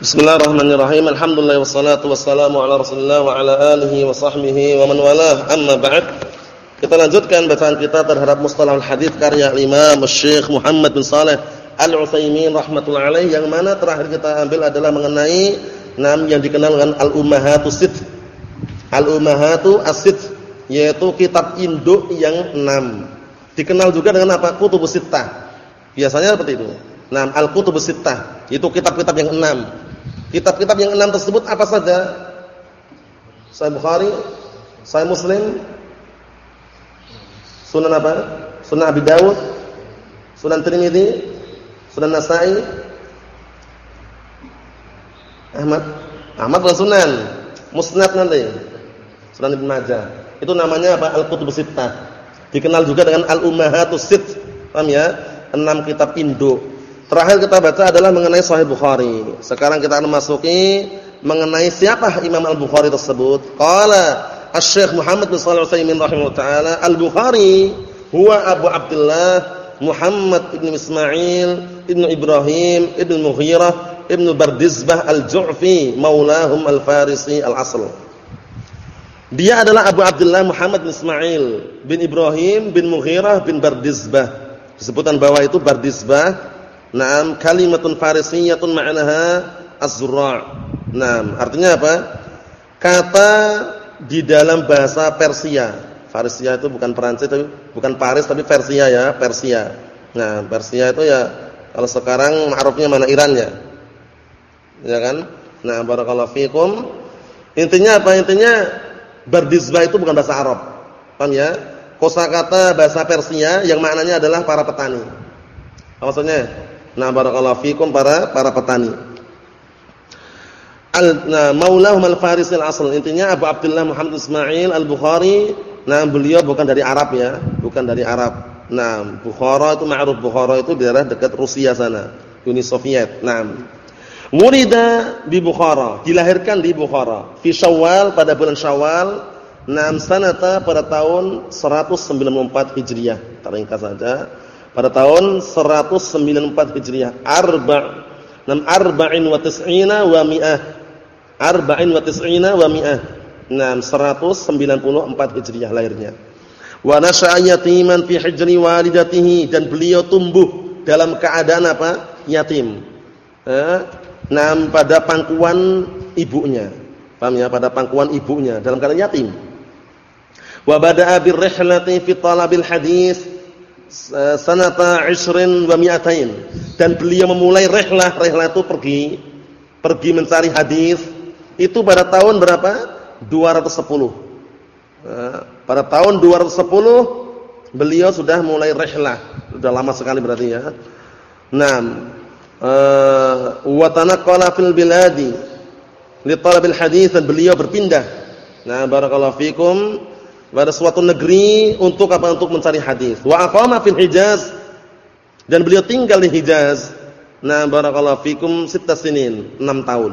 Bismillahirrahmanirrahim. Alhamdulillah wassalatu wassalamu ala Rasulillah wa ala alihi wa sahbihi wa man walah. Amma ba'd. Kita lanjutkan bacaan kita terhadap Mustalah al-Hadits karya Imam Syekh Muhammad bin Saleh Al-Utsaimin rahimatullah alaih yang mana terakhir kita ambil adalah mengenai nam yang dikenal dengan Al-Ummahatu Sitt. Al-Ummahatu As-Sitt yaitu kitab induk yang enam. Dikenal juga dengan apa? Kutubus Sittah. Biasanya seperti itu. Nam Al-Kutubus Sittah, itu kitab-kitab yang enam Kitab-kitab yang enam tersebut apa saja? Sahih Bukhari, Sahih Muslim, Sunan apa? Sunan Abi Dawud, Sunan Tirmidzi, Sunan Nasa'i, Ahmad, Ahmad bukan Sunan, Musnad nanti, Sunan Ibn Majah. Itu namanya apa? Al-Kutub Sittah. Dikenal juga dengan Al-Ummahatus Sitt. Paham ya? Enam kitab induk Terakhir kita baca adalah mengenai Sahih Bukhari. Sekarang kita akan masuki mengenai siapa Imam Al-Bukhari tersebut. Qala Asy-Syaikh Muhammad bin Shalih Al-Utsaimin rahimahullah taala, Al-Bukhari huwa Abu Abdullah Muhammad ibn Ismail ibn Ibrahim ibn Mughirah ibn Bardizbah Al-Ju'fi maulahum Al-Farisi Al-Asl. Dia adalah Abu Abdullah Muhammad bin Ismail bin Ibrahim bin Mughirah bin Bardizbah. Disebutkan bawah itu Bardizbah Naam kalimatun farisiyatun ma'naha az-zurra'. Naam, artinya apa? Kata di dalam bahasa Persia. Farisia itu bukan Perancis tapi bukan Paris tapi Persia ya, Persia. Nah, Persia itu ya kalau sekarang ma'rufnya mana Iran ya. Ya kan? Nah, barakallahu fikum. Intinya apa? Intinya berdisbah itu bukan bahasa Arab. Paham ya? Kosakata bahasa Persia yang maknanya adalah para petani. Apa maksudnya? Nah, barakallahu fikum para para petani. Al nah, Maulahum al-Faris al-asl. Intinya Abu Abdullah Muhammad Ismail al-Bukhari, nah beliau bukan dari Arab ya, bukan dari Arab. Nah, Bukhara itu ma'ruf Bukhara itu daerah dekat Rusia sana, Uni Soviet. Nah, Wulida di Bukhara, dilahirkan di Bukhara. Fi Syawal pada bulan Syawal, enam sanata pada tahun 194 Hijriah. Teringkas saja pada tahun 194 Hijriah arba' nam arba'in wa tis'ina wa mi'ah. Arba'in wa tis'ina wa mi'ah. Nam 194 Hijriah lahirnya. Wa nasha'a yatiman fi hijri walidatihi dan beliau tumbuh dalam keadaan apa? Yatim. Eh, nam pada pangkuan ibunya. Paham ya? Pada pangkuan ibunya dalam keadaan yatim. Wa bada'a birrihlati fi talabil hadis sanata isrin wa mi'atain. Dan beliau memulai rehlah rehlah itu pergi pergi mencari hadis. Itu pada tahun berapa? 210 nah, pada tahun 210 beliau sudah mulai rehlah. Sudah lama sekali berarti ya. Nah wa tanaqqala fil biladi li talabil hadis dan beliau berpindah. Nah barakallahu fikum pada suatu negeri untuk apa untuk mencari hadis. Wa aqama fil Hijaz dan beliau tinggal di Hijaz. Nah, barakallahu fikum sitta sinin, 6 tahun.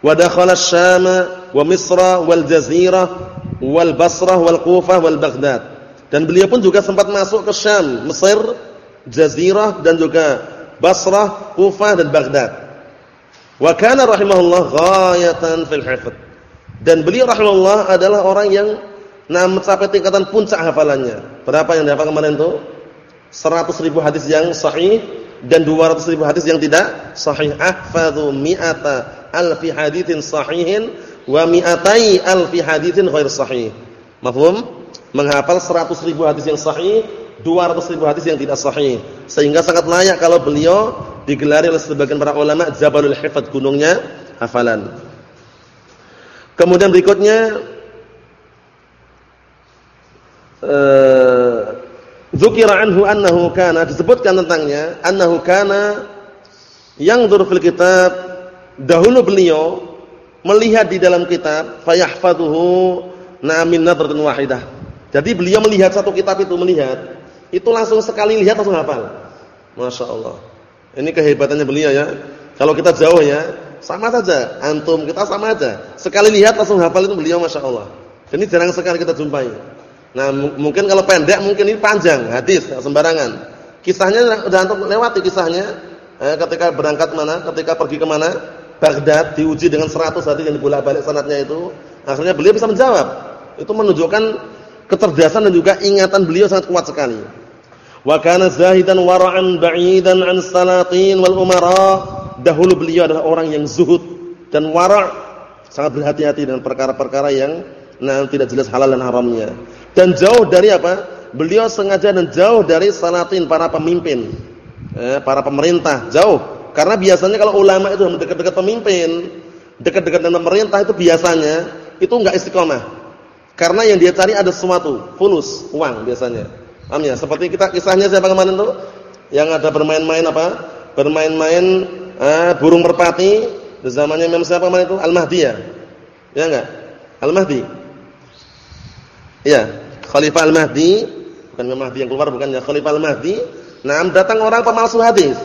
Wa dakhala Syam wa Misra wal Jazirah wal Basrah wal Kufah wal Baghdad. Dan beliau pun juga sempat masuk ke Syam, Mesir, Jazirah dan juga Basrah, Kufah dan Baghdad. Wa kana rahimahullah ghayatan fil hifdz. Dan beliau rahimahullah adalah orang yang Nah, mencapai tingkatan puncak hafalannya. Berapa yang dihafal kemarin itu? 100 ribu hadis yang sahih dan 200 ribu hadis yang tidak sahih. Ahfadhu mi'ata alfi hadithin sahihin wa mi'atai alfi hadithin ghair sahih. Mafhum? Menghafal 100 ribu hadis yang sahih, 200 ribu hadis yang tidak sahih. Sehingga sangat layak kalau beliau digelari oleh sebagian para ulama Jabalul Hifdz, gunungnya hafalan. Kemudian berikutnya Zukira anhu annahu kana disebutkan tentangnya annahu kana yang fil kitab dahulu beliau melihat di dalam kitab fayahfaduhu na'min nadratin wahidah. Jadi beliau melihat satu kitab itu melihat itu langsung sekali lihat langsung hafal. Masya Allah. Ini kehebatannya beliau ya. Kalau kita jauh ya sama saja. Antum kita sama aja. Sekali lihat langsung hafal itu beliau Masya Allah. Ini jarang sekali kita jumpai. Nah, mungkin kalau pendek mungkin ini panjang, hadis sembarangan. Kisahnya sudah antum lewati kisahnya eh, ketika berangkat mana, ketika pergi ke mana? Baghdad diuji dengan 100 hadis yang dibolak-balik sanadnya itu, akhirnya beliau bisa menjawab. Itu menunjukkan kecerdasan dan juga ingatan beliau sangat kuat sekali. Wa kana zahidan wara'an ba'idan an salatin wal umara. Dahulu beliau adalah orang yang zuhud dan wara' sangat berhati-hati dengan perkara-perkara yang nah, tidak jelas halal dan haramnya. Dan jauh dari apa? Beliau sengaja dan jauh dari salatin para pemimpin. Eh, para pemerintah, jauh. Karena biasanya kalau ulama itu dekat-dekat pemimpin, dekat-dekat dengan pemerintah itu biasanya itu enggak istiqomah. Karena yang dia cari ada sesuatu, fulus, uang biasanya. Paham ya? Seperti kita kisahnya siapa kemarin tuh? Yang ada bermain-main apa? Bermain-main eh, burung merpati di zamannya Imam siapa kemarin itu? Al-Mahdi ya? Ya enggak? Al-Mahdi. Iya, Khalifah Al-Mahdi, bukan Imam Mahdi yang keluar bukan ya, Khalifah Al-Mahdi. Nah, datang orang pemalsu hadis.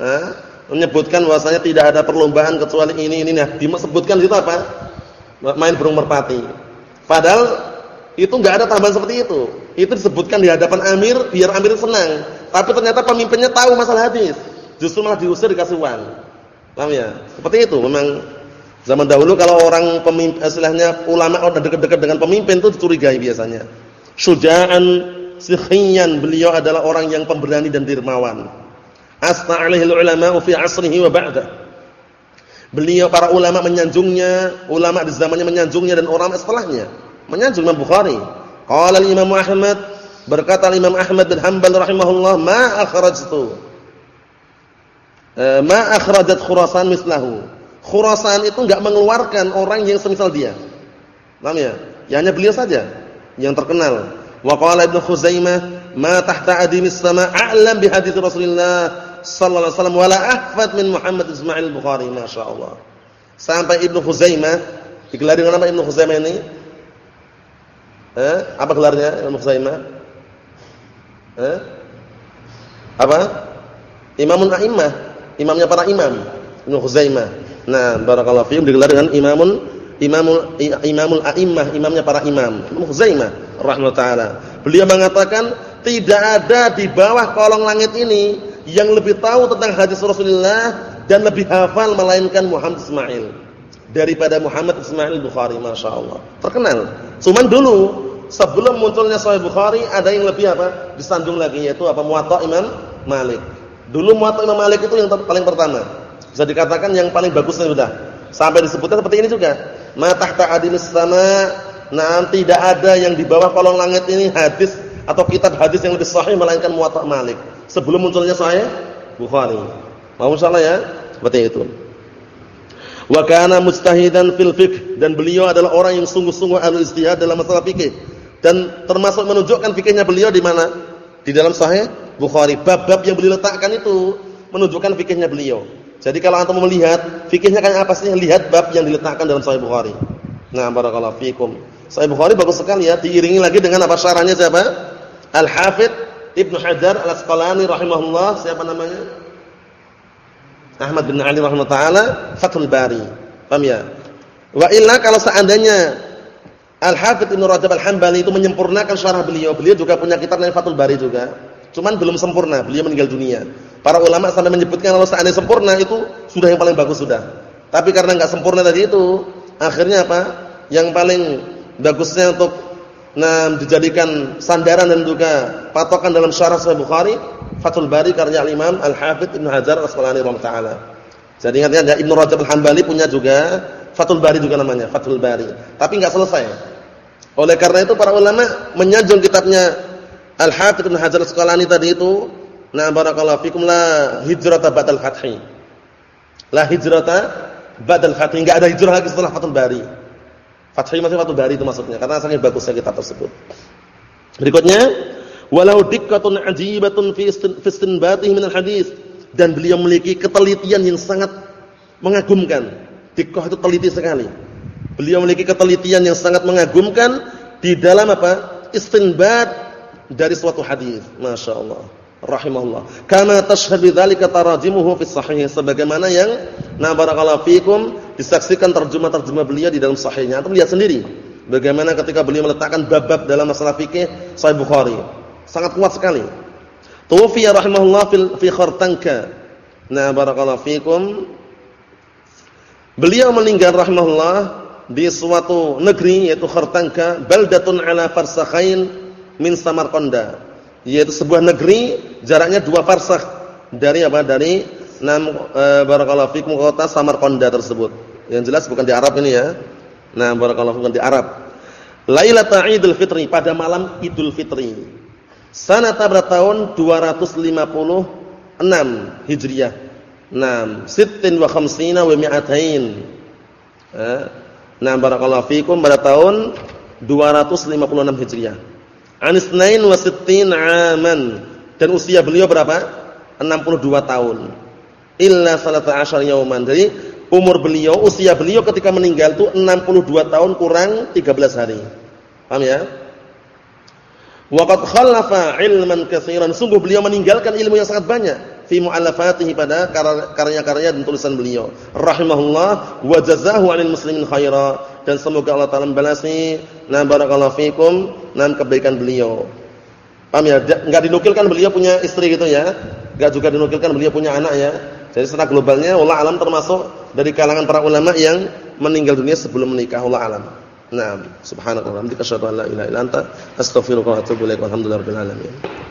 Eh, menyebutkan bahwasanya tidak ada perlombaan kecuali ini ini nah disebutkan itu apa? Main burung merpati. Padahal itu enggak ada tambahan seperti itu. Itu disebutkan di hadapan amir biar amir senang. Tapi ternyata pemimpinnya tahu masalah hadis. Justru malah diusir dikasih uang. Paham ya? Seperti itu memang zaman dahulu kalau orang pemimpin istilahnya ulama udah dekat-dekat dengan pemimpin itu dicurigai biasanya. Syuja'an sikhiyan beliau adalah orang yang pemberani dan dermawan. Asta'alihil ulama fi asrihi wa ba'da. Beliau para ulama menyanjungnya, ulama di zamannya menyanjungnya dan orang setelahnya menyanjung Imam Bukhari. Qala al-Imam Ahmad berkata Imam Ahmad bin Hanbal rahimahullah ma akhrajtu eh, ma akhrajat Khurasan mislahu. Khurasan itu enggak mengeluarkan orang yang semisal dia. Paham ya? Ya hanya beliau saja yang terkenal. Wa qala Ibnu Khuzaimah ma tahta adimis sama a'lam bi hadits Rasulullah sallallahu alaihi wasallam wala ahfad min Muhammad Ismail Bukhari masyaallah. Sampai Ibnu Khuzaimah digelari dengan nama Ibnu Khuzaimah ini Eh, apa gelarnya Imam Khuzaimah? Eh? Apa? Imamun A'immah, imamnya para imam. Ibnu Khuzaimah. Nah, barakallahu fiikum digelar dengan Imamun Imamul Imamul A'immah, imamnya para imam. Ibnu Khuzaimah rahimahullah taala. Beliau mengatakan tidak ada di bawah kolong langit ini yang lebih tahu tentang hadis Rasulullah dan lebih hafal melainkan Muhammad Ismail daripada Muhammad Ismail Bukhari, masya Allah. Terkenal. Cuman dulu sebelum munculnya Sahih Bukhari ada yang lebih apa? Disanjung lagi yaitu apa? Muwatta Imam Malik. Dulu Muwatta Imam Malik itu yang paling pertama. Bisa dikatakan yang paling bagusnya sudah. Sampai disebutkan seperti ini juga. Ma tahta adilis sama, nah tidak ada yang di bawah kolong langit ini hadis atau kitab hadis yang lebih sahih melainkan Muwatta Malik. Sebelum munculnya Sahih Bukhari. Mau salah ya? Seperti itu. Wa kana mustahidan fil fiqh dan beliau adalah orang yang sungguh-sungguh ahli ijtihad dalam masalah fikih. Dan termasuk menunjukkan fikihnya beliau di mana? Di dalam sahih Bukhari. Bab-bab yang beliau letakkan itu menunjukkan fikihnya beliau. Jadi kalau antum melihat fikihnya kayak apa sih? Lihat bab yang diletakkan dalam sahih Bukhari. Nah, barakallahu fikum. Sahih Bukhari bagus sekali ya, diiringi lagi dengan apa syarahnya siapa? Al-Hafidz Ibnu Hajar Al-Asqalani rahimahullah, siapa namanya? Ahmad bin Ali rahimahullah taala Fathul Bari. Paham ya? Wa illa kalau seandainya Al-Hafidz Ibnu Rajab Al-Hambali itu menyempurnakan syarah beliau, beliau juga punya kitab namanya Fathul Bari juga. Cuman belum sempurna, beliau meninggal dunia. Para ulama sampai menyebutkan kalau seandainya sempurna itu sudah yang paling bagus sudah. Tapi karena enggak sempurna tadi itu, akhirnya apa? Yang paling bagusnya untuk nah dijadikan sandaran dan juga patokan dalam syarah Sahih Bukhari Fathul Bari karya Imam Al-Hafidz Ibnu Hajar Al-Asqalani rahimahullah Jadi ingatnya Ibnu Rajab Al-Hambali punya juga Fathul Bari juga namanya, Fathul Bari. Tapi enggak selesai. Oleh karena itu para ulama menyanjung kitabnya Al-Hafidz Ibnu Hajar Al-Asqalani tadi itu, na barakallahu fikum la hijrata ba'dal fathi. La hijrata ba'dal fathi, enggak ada hijrah lagi setelah Fathul Bari. Fathi maksudnya Fathul Bari itu maksudnya karena sangat bagusnya kitab tersebut. Berikutnya walau dikkatun ajibatun fi istinbatih min al-hadis dan beliau memiliki ketelitian yang sangat mengagumkan. Dikkah itu teliti sekali. Beliau memiliki ketelitian yang sangat mengagumkan di dalam apa? Istinbat dari suatu hadis. Masya Allah. Rahimahullah. Karena tashhad bidzalika tarajimuhu fi sahih sebagaimana yang na barakallahu disaksikan terjemah-terjemah beliau di dalam sahihnya. Antum lihat sendiri bagaimana ketika beliau meletakkan bab-bab dalam masalah fikih Sahih Bukhari. Sangat kuat sekali. Tufiya rahimahullah fil fi khartanka. Nah, barakallahu. Beliau meninggal rahimahullah di suatu negeri yaitu Khartanka, baldatun ala farsakhain min Samarqanda. Yaitu sebuah negeri jaraknya dua farsakh dari apa? Dari nam e, barakallahu fikum kota Samarqanda tersebut. Yang jelas bukan di Arab ini ya. Nah, barakallahu bukan di Arab. Lailatul Idul Fitri pada malam Idul Fitri. Sanata bertahun 256 Hijriah. Naam, sittin wa khamsina wa mi'atain. Nah, barakallahu fikum pada tahun 256 Hijriah. Anisnain wa sittin aman. Dan usia beliau berapa? 62 tahun. Illa salata asyar yauman. Jadi umur beliau, usia beliau ketika meninggal itu 62 tahun kurang 13 hari. Paham ya? Waqad khallafa ilman katsiran. Sungguh beliau meninggalkan ilmu yang sangat banyak fi mu'allafatihi pada karya-karya dan tulisan beliau. Rahimahullah wa jazahu 'anil muslimin khaira dan semoga Allah taala membalasi na barakallahu fikum nan kebaikan beliau. Paham ya? Enggak dinukilkan beliau punya istri gitu ya. Enggak juga dinukilkan beliau punya anak ya. Jadi secara globalnya Allah alam termasuk dari kalangan para ulama yang meninggal dunia sebelum menikah Allah alam. Naam, subhanallahi wa bihamdihi asyhadu an la ilaha illa anta astaghfiruka wa atubu ilaik. Alamin.